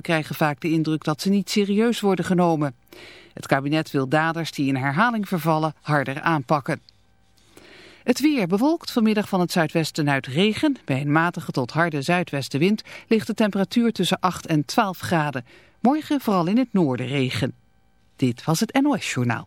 Krijgen vaak de indruk dat ze niet serieus worden genomen. Het kabinet wil daders die in herhaling vervallen harder aanpakken. Het weer bewolkt vanmiddag van het zuidwesten uit regen. Bij een matige tot harde zuidwestenwind ligt de temperatuur tussen 8 en 12 graden. Morgen vooral in het noorden regen. Dit was het NOS Journaal.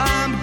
I'm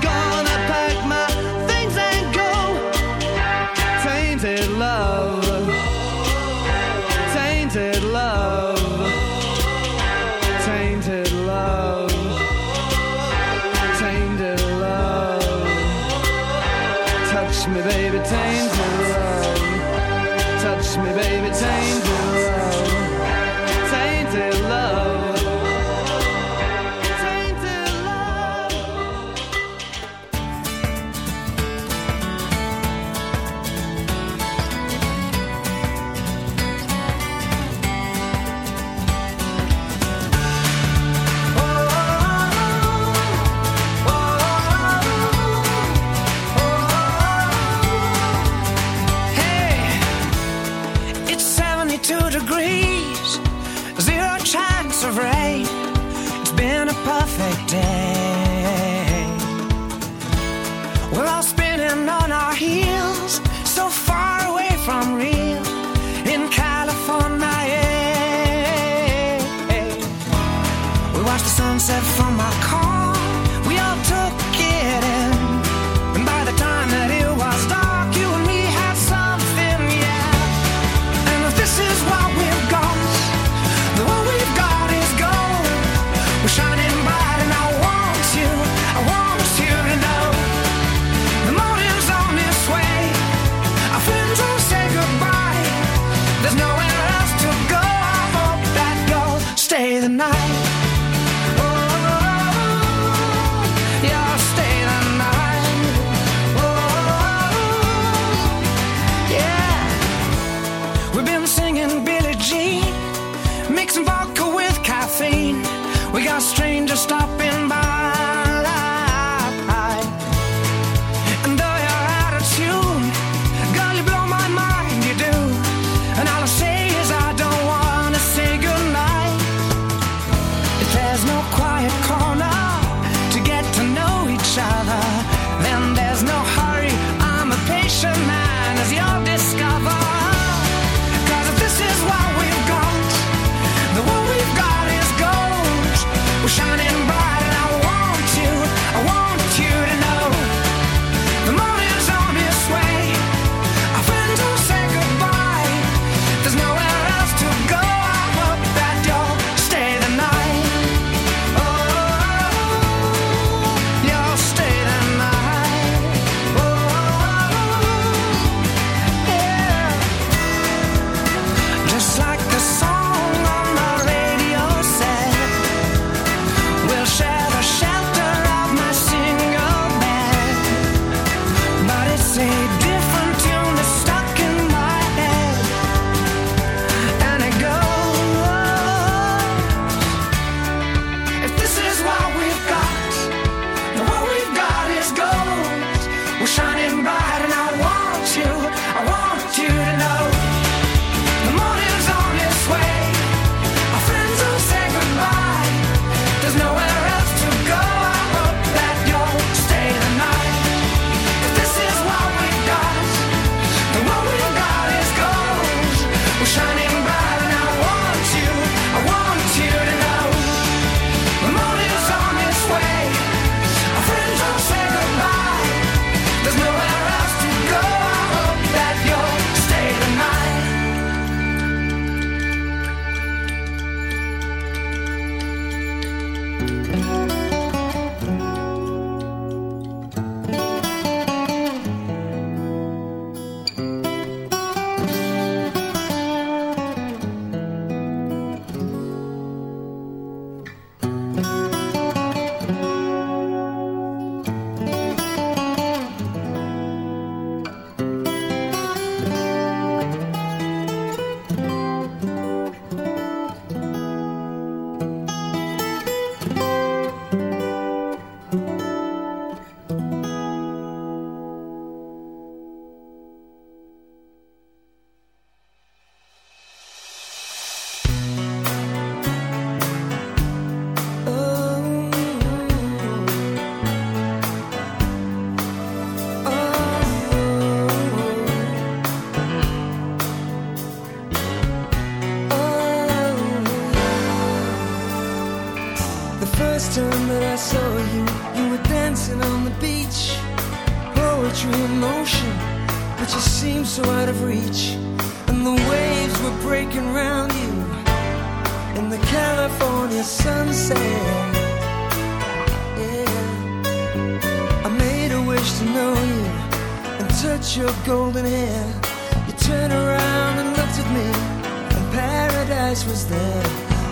voice was there.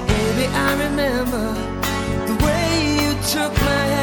Baby, I remember the way you took my hand.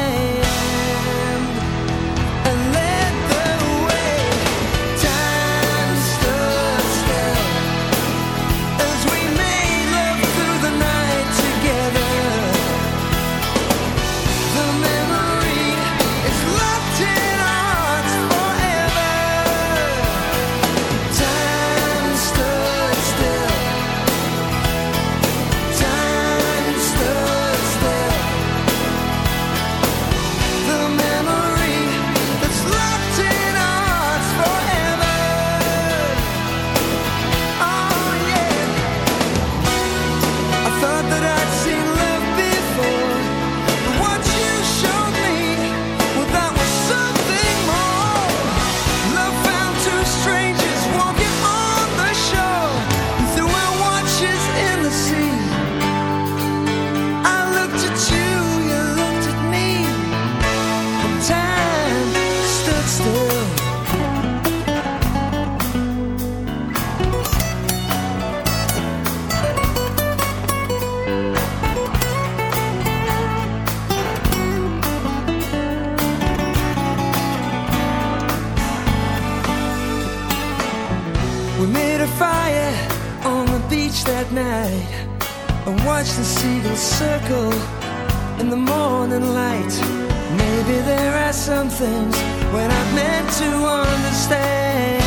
watch the seagulls circle in the morning light. Maybe there are some things when I've meant to understand.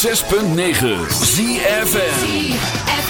106.9 ZFM.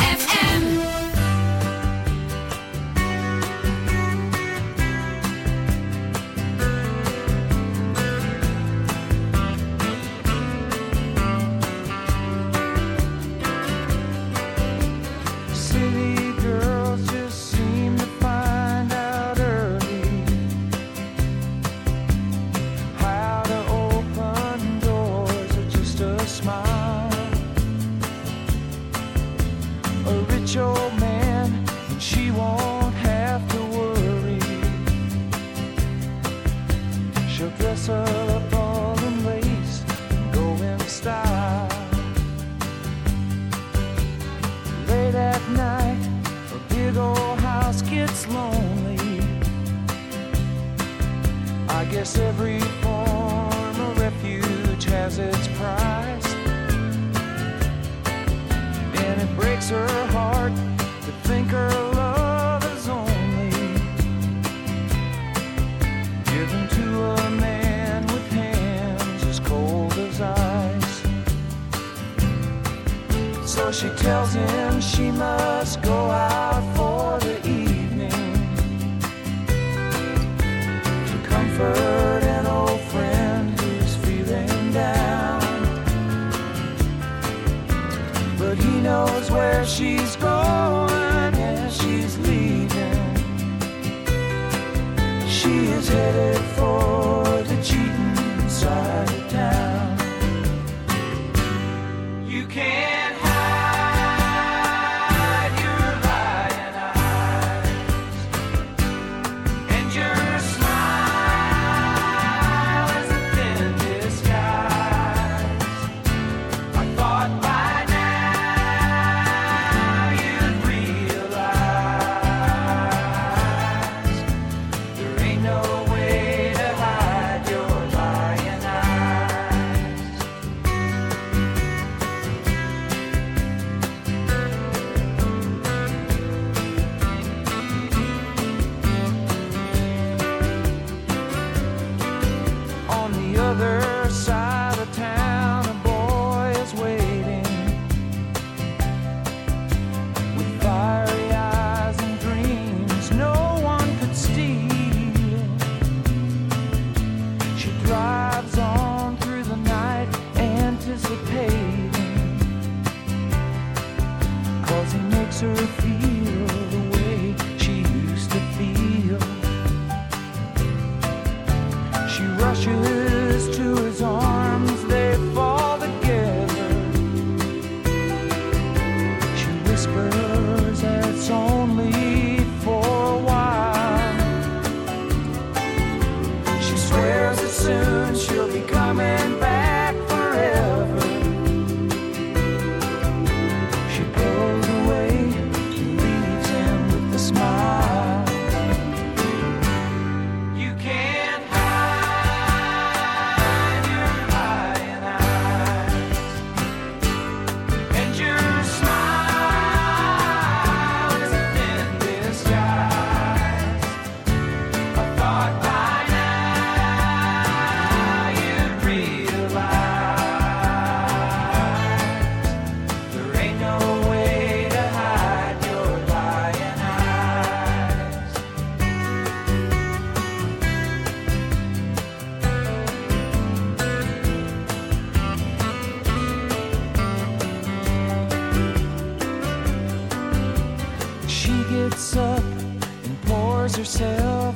yourself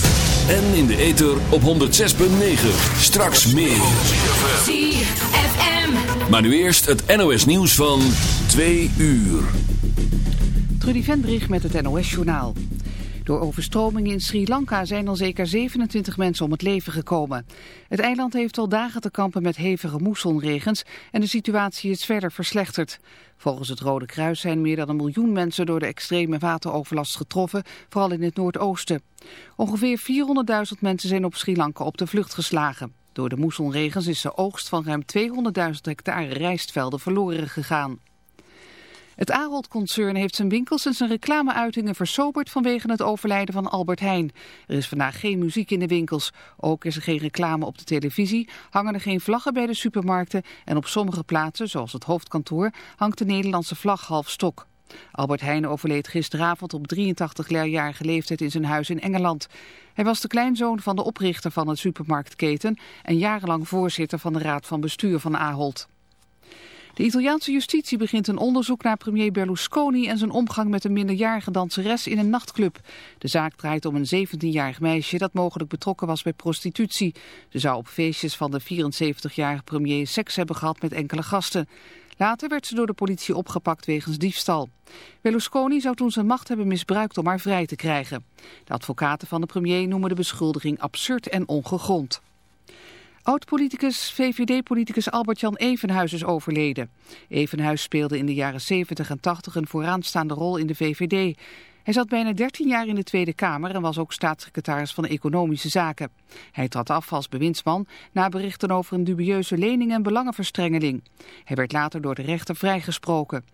En in de ether op 106.9. Straks meer. ZFM. Maar nu eerst het NOS nieuws van 2 uur. Trudy Vendrich met het NOS-journaal. Door overstromingen in Sri Lanka zijn al zeker 27 mensen om het leven gekomen. Het eiland heeft al dagen te kampen met hevige moessonregens en de situatie is verder verslechterd. Volgens het Rode Kruis zijn meer dan een miljoen mensen door de extreme wateroverlast getroffen, vooral in het noordoosten. Ongeveer 400.000 mensen zijn op Sri Lanka op de vlucht geslagen. Door de moessonregens is de oogst van ruim 200.000 hectare rijstvelden verloren gegaan. Het Ahold-concern heeft zijn winkels en zijn reclameuitingen versoberd vanwege het overlijden van Albert Heijn. Er is vandaag geen muziek in de winkels. Ook is er geen reclame op de televisie, hangen er geen vlaggen bij de supermarkten en op sommige plaatsen, zoals het hoofdkantoor, hangt de Nederlandse vlag half stok. Albert Heijn overleed gisteravond op 83-jarige leeftijd in zijn huis in Engeland. Hij was de kleinzoon van de oprichter van het supermarktketen en jarenlang voorzitter van de raad van bestuur van Ahold. De Italiaanse justitie begint een onderzoek naar premier Berlusconi en zijn omgang met een minderjarige danseres in een nachtclub. De zaak draait om een 17-jarig meisje dat mogelijk betrokken was bij prostitutie. Ze zou op feestjes van de 74-jarige premier seks hebben gehad met enkele gasten. Later werd ze door de politie opgepakt wegens diefstal. Berlusconi zou toen zijn macht hebben misbruikt om haar vrij te krijgen. De advocaten van de premier noemen de beschuldiging absurd en ongegrond. Oud-politicus, VVD-politicus Albert-Jan Evenhuis is overleden. Evenhuis speelde in de jaren 70 en 80 een vooraanstaande rol in de VVD. Hij zat bijna 13 jaar in de Tweede Kamer en was ook staatssecretaris van Economische Zaken. Hij trad af als bewindsman na berichten over een dubieuze lening en belangenverstrengeling. Hij werd later door de rechter vrijgesproken.